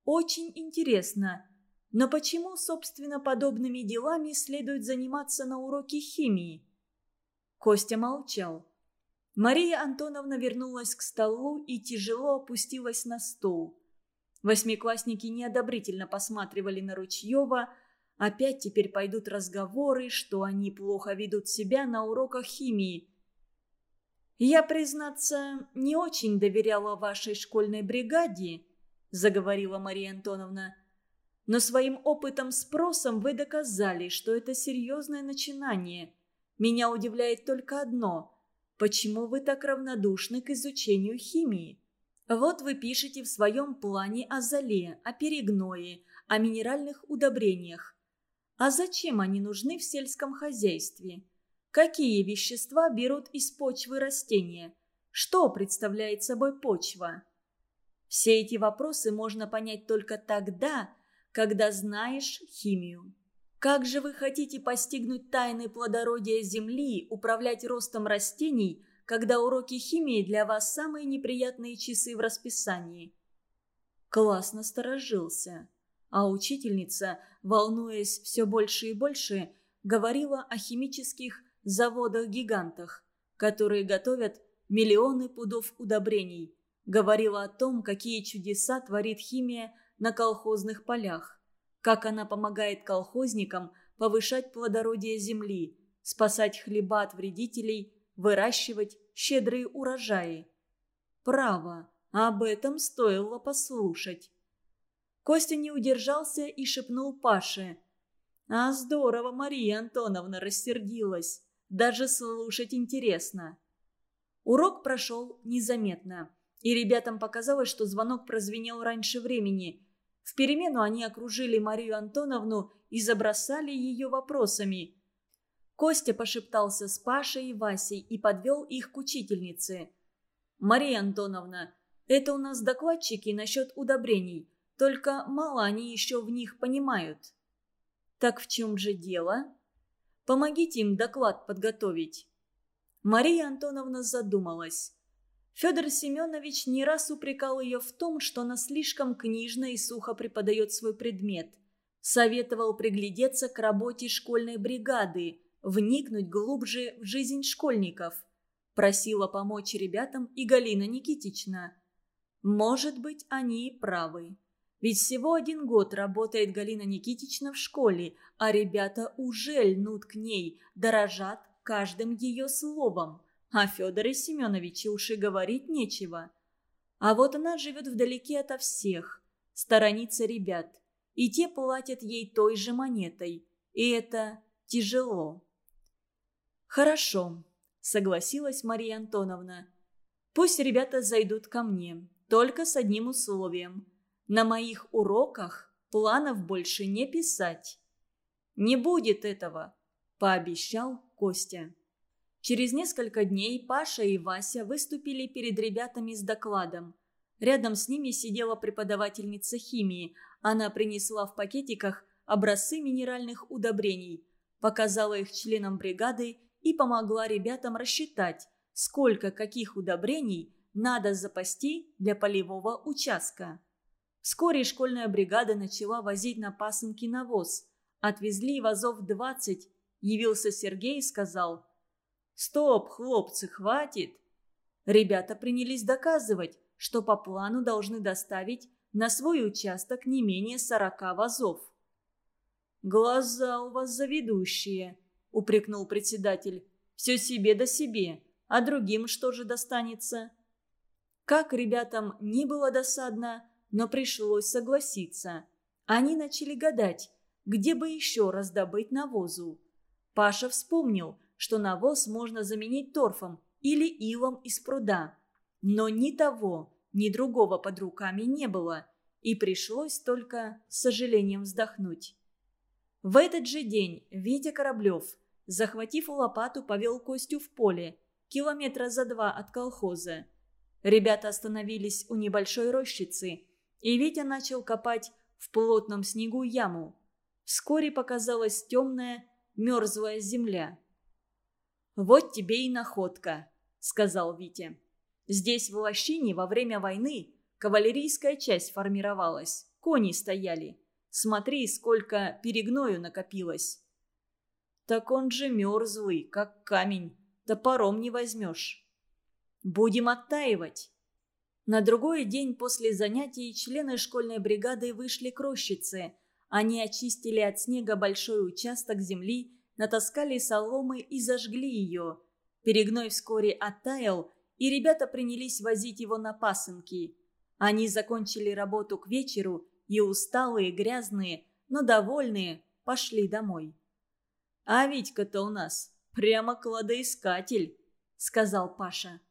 Очень интересно. Но почему, собственно, подобными делами следует заниматься на уроке химии? Костя молчал. Мария Антоновна вернулась к столу и тяжело опустилась на стул. Восьмиклассники неодобрительно посматривали на Ручьева. Опять теперь пойдут разговоры, что они плохо ведут себя на уроках химии. «Я, признаться, не очень доверяла вашей школьной бригаде», – заговорила Мария Антоновна. «Но своим опытом-спросом вы доказали, что это серьезное начинание. Меня удивляет только одно – почему вы так равнодушны к изучению химии?» Вот вы пишете в своем плане о золе, о перегное, о минеральных удобрениях. А зачем они нужны в сельском хозяйстве? Какие вещества берут из почвы растения? Что представляет собой почва? Все эти вопросы можно понять только тогда, когда знаешь химию. Как же вы хотите постигнуть тайны плодородия земли, управлять ростом растений – когда уроки химии для вас самые неприятные часы в расписании. Класс насторожился, а учительница, волнуясь все больше и больше, говорила о химических заводах-гигантах, которые готовят миллионы пудов удобрений, говорила о том, какие чудеса творит химия на колхозных полях, как она помогает колхозникам повышать плодородие земли, спасать хлеба от вредителей выращивать щедрые урожаи. Право, об этом стоило послушать. Костя не удержался и шепнул Паше. «А здорово Мария Антоновна рассердилась. Даже слушать интересно». Урок прошел незаметно, и ребятам показалось, что звонок прозвенел раньше времени. В перемену они окружили Марию Антоновну и забросали ее вопросами – Костя пошептался с Пашей и Васей и подвел их к учительнице. «Мария Антоновна, это у нас докладчики насчет удобрений, только мало они еще в них понимают». «Так в чем же дело?» «Помогите им доклад подготовить». Мария Антоновна задумалась. Федор Семенович не раз упрекал ее в том, что она слишком книжно и сухо преподает свой предмет. Советовал приглядеться к работе школьной бригады – вникнуть глубже в жизнь школьников. Просила помочь ребятам и Галина Никитична. Может быть, они и правы. Ведь всего один год работает Галина Никитична в школе, а ребята уже льнут к ней, дорожат каждым ее словом. А Федоре Семеновиче уж и говорить нечего. А вот она живет вдалеке ото всех, сторонится ребят, и те платят ей той же монетой. И это тяжело. «Хорошо», — согласилась Мария Антоновна. «Пусть ребята зайдут ко мне, только с одним условием. На моих уроках планов больше не писать». «Не будет этого», — пообещал Костя. Через несколько дней Паша и Вася выступили перед ребятами с докладом. Рядом с ними сидела преподавательница химии. Она принесла в пакетиках образцы минеральных удобрений, показала их членам бригады и помогла ребятам рассчитать, сколько каких удобрений надо запасти для полевого участка. Вскоре школьная бригада начала возить на пасынки навоз. Отвезли вазов 20. Явился Сергей и сказал «Стоп, хлопцы, хватит!» Ребята принялись доказывать, что по плану должны доставить на свой участок не менее 40 вазов. «Глаза у вас заведущие», упрекнул председатель. «Все себе да себе, а другим что же достанется?» Как ребятам не было досадно, но пришлось согласиться. Они начали гадать, где бы еще раздобыть навозу. Паша вспомнил, что навоз можно заменить торфом или илом из пруда. Но ни того, ни другого под руками не было, и пришлось только с сожалением вздохнуть. В этот же день Витя Кораблев, захватив лопату, повел Костю в поле, километра за два от колхоза. Ребята остановились у небольшой рощицы, и Витя начал копать в плотном снегу яму. Вскоре показалась темная, мерзлая земля. «Вот тебе и находка», — сказал Витя. «Здесь в лощине во время войны кавалерийская часть формировалась, кони стояли. Смотри, сколько перегною накопилось». «Так он же мерзлый, как камень, топором не возьмешь». «Будем оттаивать». На другой день после занятий члены школьной бригады вышли к рощице. Они очистили от снега большой участок земли натаскали соломы и зажгли ее. Перегной вскоре оттаял, и ребята принялись возить его на пасынки. Они закончили работу к вечеру и усталые, грязные, но довольные, пошли домой. «А Витька-то у нас прямо кладоискатель», — сказал Паша.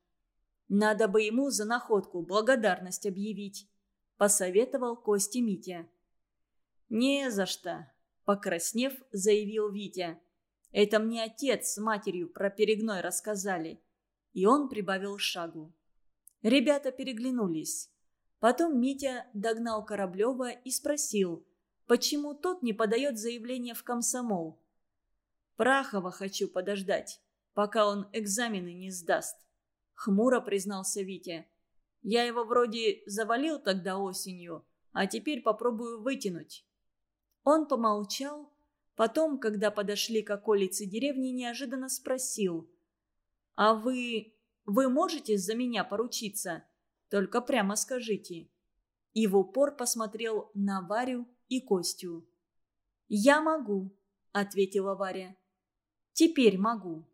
«Надо бы ему за находку благодарность объявить», — посоветовал Кости Митя. «Не за что», — покраснев, заявил Витя. Это мне отец с матерью про перегной рассказали. И он прибавил шагу. Ребята переглянулись. Потом Митя догнал Кораблева и спросил, почему тот не подает заявление в комсомол. «Прахова хочу подождать, пока он экзамены не сдаст», — хмуро признался Витя. «Я его вроде завалил тогда осенью, а теперь попробую вытянуть». Он помолчал, Потом, когда подошли к околице деревни, неожиданно спросил. «А вы... вы можете за меня поручиться? Только прямо скажите». И в упор посмотрел на Варю и Костю. «Я могу», — ответила Варя. «Теперь могу».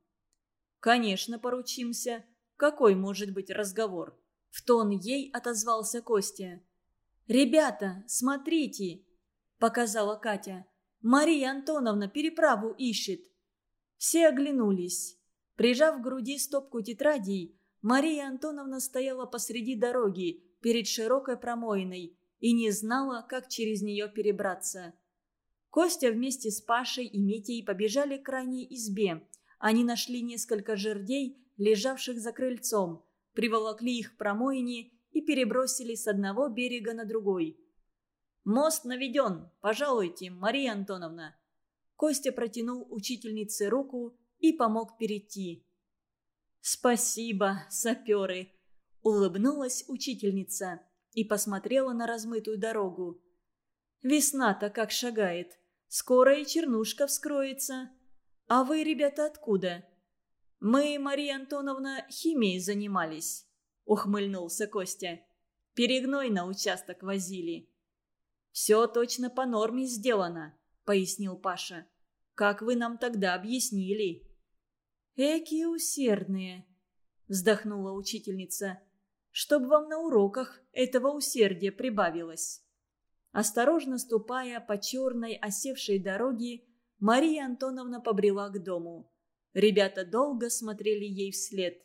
«Конечно, поручимся. Какой может быть разговор?» В тон ей отозвался Костя. «Ребята, смотрите!» — показала Катя. Мария Антоновна переправу ищет». Все оглянулись. Прижав к груди стопку тетрадей, Мария Антоновна стояла посреди дороги, перед широкой промоиной, и не знала, как через нее перебраться. Костя вместе с Пашей и Митей побежали к крайней избе. Они нашли несколько жердей, лежавших за крыльцом, приволокли их к промоине и перебросили с одного берега на другой. «Мост наведен! Пожалуйте, Мария Антоновна!» Костя протянул учительнице руку и помог перейти. «Спасибо, саперы!» – улыбнулась учительница и посмотрела на размытую дорогу. «Весна-то как шагает. Скоро и чернушка вскроется. А вы, ребята, откуда?» «Мы, Мария Антоновна, химией занимались», – ухмыльнулся Костя. «Перегной на участок возили». «Все точно по норме сделано», — пояснил Паша. «Как вы нам тогда объяснили?» «Эки усердные», — вздохнула учительница. «Чтоб вам на уроках этого усердия прибавилось». Осторожно ступая по черной осевшей дороге, Мария Антоновна побрела к дому. Ребята долго смотрели ей вслед.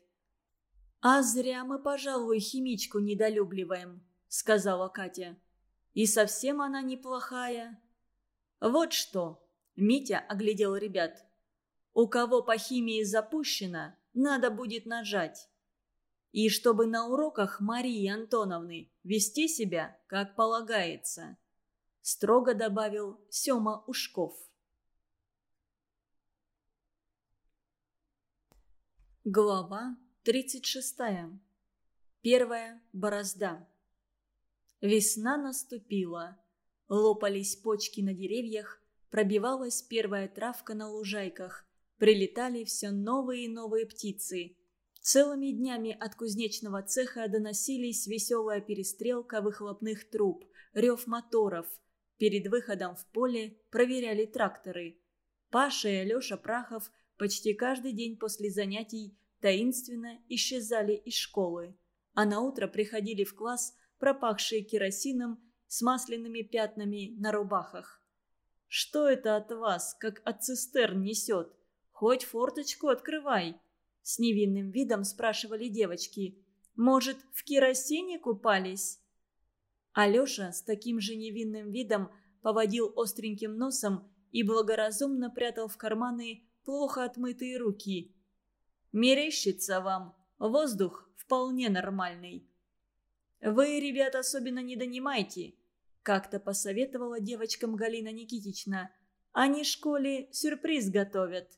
«А зря мы, пожалуй, химичку недолюбливаем», — сказала Катя. И совсем она неплохая. Вот что, Митя оглядел ребят. У кого по химии запущено, надо будет нажать. И чтобы на уроках Марии Антоновны вести себя, как полагается. Строго добавил Сема Ушков. Глава 36. Первая борозда. Весна наступила. Лопались почки на деревьях, пробивалась первая травка на лужайках, прилетали все новые и новые птицы. Целыми днями от кузнечного цеха доносились веселая перестрелка выхлопных труб, рев моторов. Перед выходом в поле проверяли тракторы. Паша и Алеша Прахов почти каждый день после занятий таинственно исчезали из школы, а на утро приходили в класс – пропахшие керосином с масляными пятнами на рубахах. «Что это от вас, как от цистерн несет? хоть форточку открывай», — с невинным видом спрашивали девочки. «Может, в керосине купались?» Алеша с таким же невинным видом поводил остреньким носом и благоразумно прятал в карманы плохо отмытые руки. «Мерещится вам. Воздух вполне нормальный». «Вы, ребят, особенно не донимайте», — как-то посоветовала девочкам Галина Никитична. «Они школе сюрприз готовят».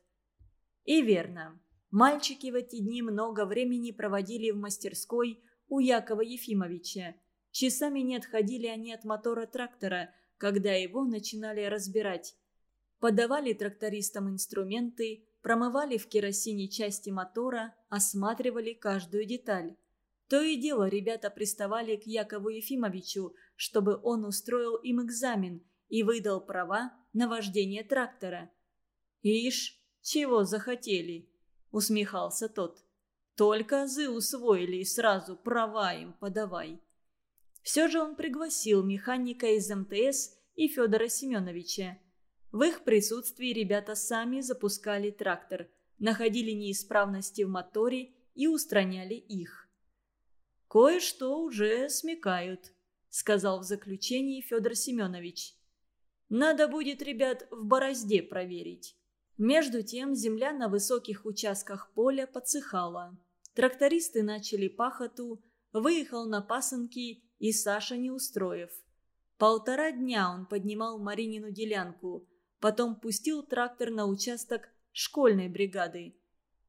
И верно. Мальчики в эти дни много времени проводили в мастерской у Якова Ефимовича. Часами не отходили они от мотора трактора, когда его начинали разбирать. Подавали трактористам инструменты, промывали в керосине части мотора, осматривали каждую деталь. То и дело ребята приставали к Якову Ефимовичу, чтобы он устроил им экзамен и выдал права на вождение трактора. «Ишь, чего захотели?» – усмехался тот. «Только азы усвоили и сразу права им подавай». Все же он пригласил механика из МТС и Федора Семеновича. В их присутствии ребята сами запускали трактор, находили неисправности в моторе и устраняли их. «Кое-что уже смекают», — сказал в заключении Федор Семенович. «Надо будет, ребят, в борозде проверить». Между тем земля на высоких участках поля подсыхала. Трактористы начали пахоту, выехал на пасынки и Саша не устроив. Полтора дня он поднимал Маринину делянку, потом пустил трактор на участок школьной бригады.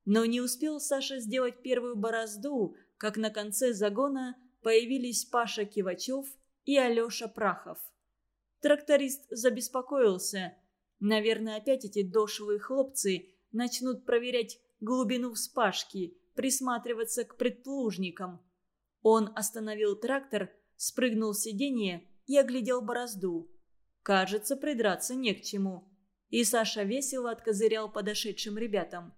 Но не успел Саша сделать первую борозду, как на конце загона появились Паша Кивачев и Алеша Прахов. Тракторист забеспокоился. Наверное, опять эти дошевые хлопцы начнут проверять глубину вспашки, присматриваться к предплужникам. Он остановил трактор, спрыгнул с сиденья и оглядел борозду. Кажется, придраться не к чему. И Саша весело откозырял подошедшим ребятам.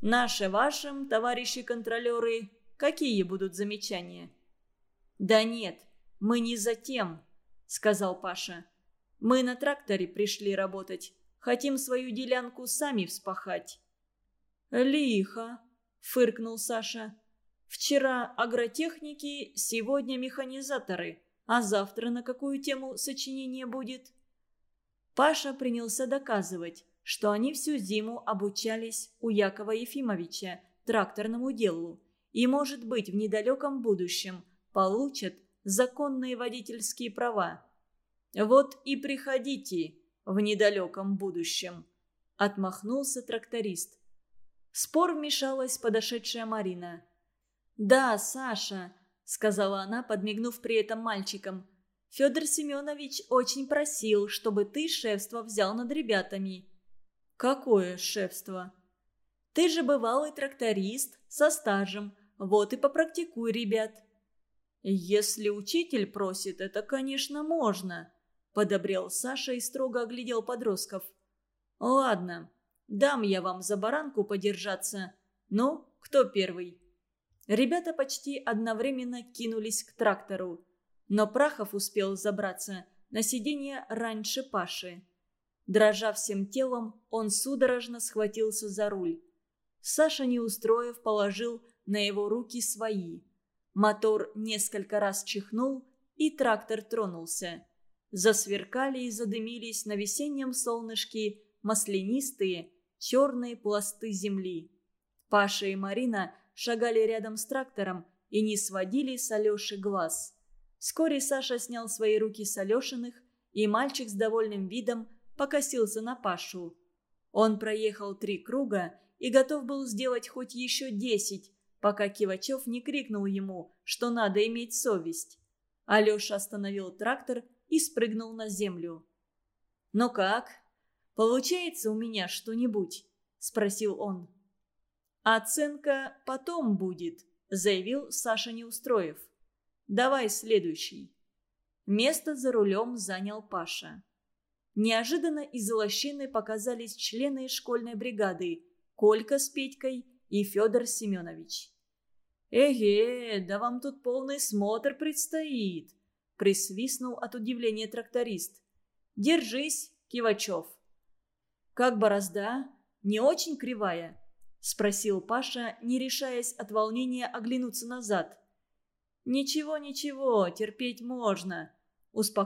«Наши вашим, товарищи контролеры, какие будут замечания?» «Да нет, мы не за тем», — сказал Паша. «Мы на тракторе пришли работать. Хотим свою делянку сами вспахать». «Лихо», — фыркнул Саша. Вчера агротехники, сегодня механизаторы. А завтра на какую тему сочинение будет? Паша принялся доказывать, что они всю зиму обучались у Якова Ефимовича тракторному делу и, может быть, в недалеком будущем получат законные водительские права. «Вот и приходите в недалеком будущем», — отмахнулся тракторист. В спор вмешалась подошедшая Марина. «Да, Саша», — сказала она, подмигнув при этом мальчикам. «Федор Семенович очень просил, чтобы ты шефство взял над ребятами». «Какое шефство?» «Ты же бывалый тракторист со стажем, вот и попрактикуй ребят». «Если учитель просит, это, конечно, можно», — подобрел Саша и строго оглядел подростков. «Ладно, дам я вам за баранку подержаться. Ну, кто первый?» Ребята почти одновременно кинулись к трактору. Но Прахов успел забраться на сиденье раньше Паши. Дрожа всем телом, он судорожно схватился за руль. Саша, не устроив, положил на его руки свои. Мотор несколько раз чихнул, и трактор тронулся. Засверкали и задымились на весеннем солнышке маслянистые черные пласты земли. Паша и Марина шагали рядом с трактором и не сводили с Алеши глаз. Вскоре Саша снял свои руки с Алешиных, и мальчик с довольным видом покосился на Пашу. Он проехал три круга и готов был сделать хоть еще десять, пока Кивачев не крикнул ему, что надо иметь совесть. Алеша остановил трактор и спрыгнул на землю. «Ну как? Получается у меня что-нибудь?» – спросил он. «Оценка потом будет», – заявил Саша Неустроев. «Давай следующий». Место за рулем занял Паша. Неожиданно из лощины показались члены школьной бригады Колька с Петькой и Федор Семенович. «Эге, да вам тут полный смотр предстоит», – присвистнул от удивления тракторист. «Держись, Кивачев». «Как борозда?» не очень кривая?» – спросил Паша, не решаясь от волнения оглянуться назад. «Ничего, ничего, терпеть можно», – успокоил